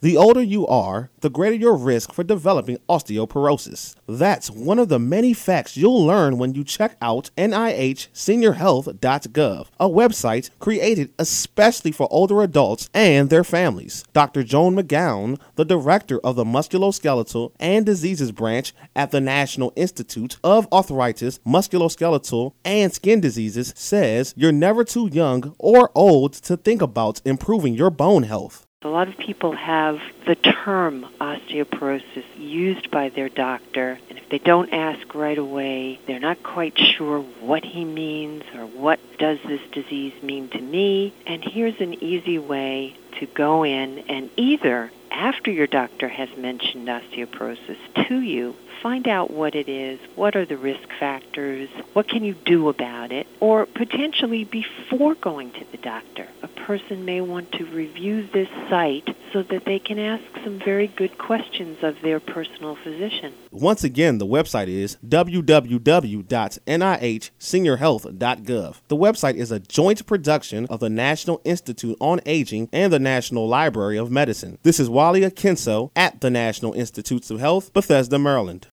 The older you are, the greater your risk for developing osteoporosis. That's one of the many facts you'll learn when you check out NIHSeniorHealth.gov, a website created especially for older adults and their families. Dr. Joan McGowan, the director of the Musculoskeletal and Diseases Branch at the National Institute of Arthritis, Musculoskeletal, and Skin Diseases, says you're never too young or old to think about improving your bone health. A lot of people have the term osteoporosis used by their doctor, and if they don't ask right away, they're not quite sure what he means or what does this disease mean to me. And here's an easy way to go in and either after your doctor has mentioned osteoporosis to you, find out what it is, what are the risk factors, what can you do about it, or potentially before going to the doctor. Person may want to review this site so that they can ask some very good questions of their personal physician. Once again, the website is www.nihseniorhealth.gov. The website is a joint production of the National Institute on Aging and the National Library of Medicine. This is Walia Kinso at the National Institutes of Health, Bethesda, Maryland.